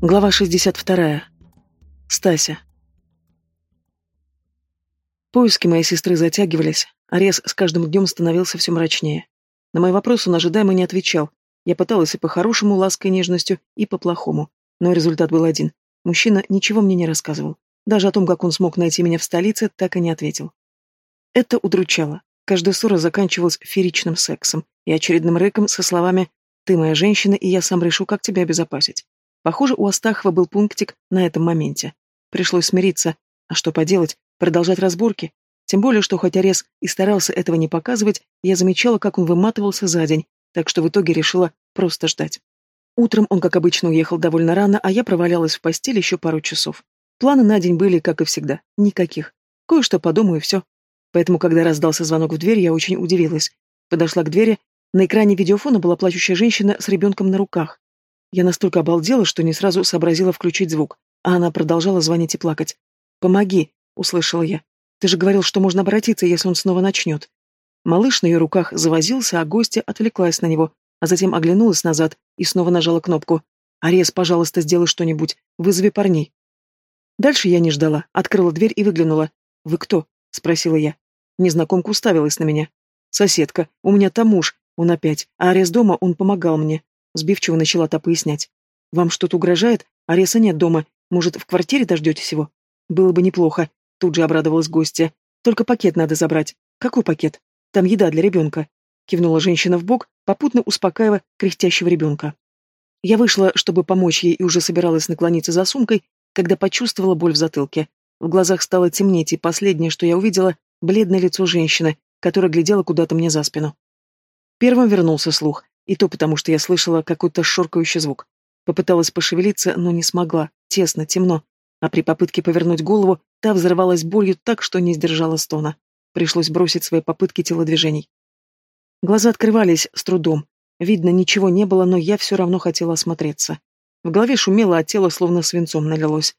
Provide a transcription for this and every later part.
Глава 62. Стася. Поиски моей сестры затягивались, а с каждым днем становился все мрачнее. На мой вопрос он ожидаемо не отвечал. Я пыталась и по-хорошему, лаской нежностью, и по-плохому. Но результат был один. Мужчина ничего мне не рассказывал. Даже о том, как он смог найти меня в столице, так и не ответил. Это удручало. Каждая ссора заканчивалась феричным сексом и очередным рэком со словами «Ты моя женщина, и я сам решу, как тебя обезопасить». Похоже, у Астахова был пунктик на этом моменте. Пришлось смириться. А что поделать? Продолжать разборки? Тем более, что хоть Арес и старался этого не показывать, я замечала, как он выматывался за день, так что в итоге решила просто ждать. Утром он, как обычно, уехал довольно рано, а я провалялась в постель еще пару часов. Планы на день были, как и всегда, никаких. Кое-что подумаю и все. Поэтому, когда раздался звонок в дверь, я очень удивилась. Подошла к двери, на экране видеофона была плачущая женщина с ребенком на руках. Я настолько обалдела, что не сразу сообразила включить звук, а она продолжала звонить и плакать. «Помоги!» — услышала я. «Ты же говорил, что можно обратиться, если он снова начнет». Малыш на ее руках завозился, а гостья отвлеклась на него, а затем оглянулась назад и снова нажала кнопку. «Арес, пожалуйста, сделай что-нибудь. Вызови парней». Дальше я не ждала, открыла дверь и выглянула. «Вы кто?» — спросила я. Незнакомка уставилась на меня. «Соседка, у меня там муж, он опять, а Арес дома, он помогал мне. Сбивчиво начала та пояснять. «Вам что-то угрожает? Ареса нет дома. Может, в квартире дождетесь его?» «Было бы неплохо», — тут же обрадовалась гостья. «Только пакет надо забрать». «Какой пакет?» «Там еда для ребенка», — кивнула женщина в бок, попутно успокаивая кряхтящего ребенка. Я вышла, чтобы помочь ей, и уже собиралась наклониться за сумкой, когда почувствовала боль в затылке. В глазах стало темнеть, и последнее, что я увидела, — бледное лицо женщины, которая глядела куда-то мне за спину. Первым вернулся слух. И то потому, что я слышала какой-то шоркающий звук. Попыталась пошевелиться, но не смогла. Тесно, темно. А при попытке повернуть голову, та взорвалась болью так, что не сдержала стона. Пришлось бросить свои попытки телодвижений. Глаза открывались с трудом. Видно, ничего не было, но я все равно хотела осмотреться. В голове шумело, а тело словно свинцом налилось.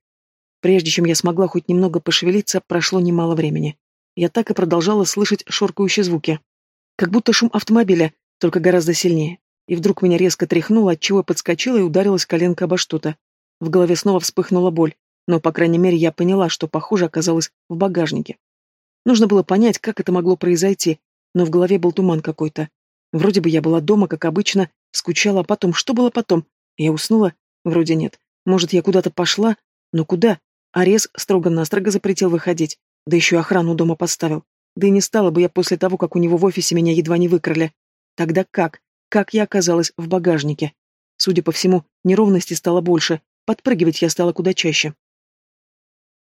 Прежде чем я смогла хоть немного пошевелиться, прошло немало времени. Я так и продолжала слышать шоркающие звуки. Как будто шум автомобиля, только гораздо сильнее. И вдруг меня резко тряхнуло, отчего подскочила и ударилась коленка обо что-то. В голове снова вспыхнула боль, но, по крайней мере, я поняла, что, похоже, оказалось в багажнике. Нужно было понять, как это могло произойти, но в голове был туман какой-то. Вроде бы я была дома, как обычно, скучала, а потом, что было потом? Я уснула? Вроде нет. Может, я куда-то пошла? Но куда? Арес строго-настрого запретил выходить, да еще охрану дома поставил. Да и не стала бы я после того, как у него в офисе меня едва не выкрали. Тогда как? Как я оказалась в багажнике? Судя по всему, неровности стало больше, подпрыгивать я стала куда чаще.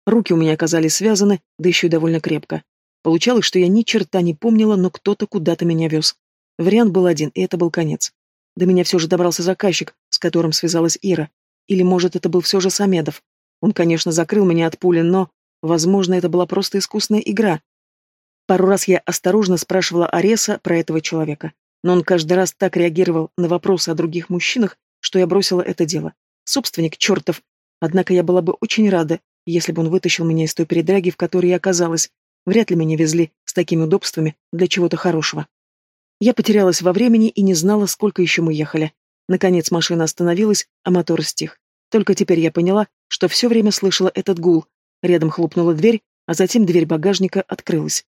Руки у меня оказались связаны, да еще и довольно крепко. Получалось, что я ни черта не помнила, но кто-то куда-то меня вез. Вариант был один, и это был конец. До меня все же добрался заказчик, с которым связалась Ира. Или, может, это был все же Самедов. Он, конечно, закрыл меня от пули, но, возможно, это была просто искусная игра. Пару раз я осторожно спрашивала Ареса про этого человека но он каждый раз так реагировал на вопросы о других мужчинах, что я бросила это дело. Собственник чертов. Однако я была бы очень рада, если бы он вытащил меня из той передряги, в которой я оказалась. Вряд ли меня везли с такими удобствами для чего-то хорошего. Я потерялась во времени и не знала, сколько еще мы ехали. Наконец машина остановилась, а мотор стих. Только теперь я поняла, что все время слышала этот гул. Рядом хлопнула дверь, а затем дверь багажника открылась.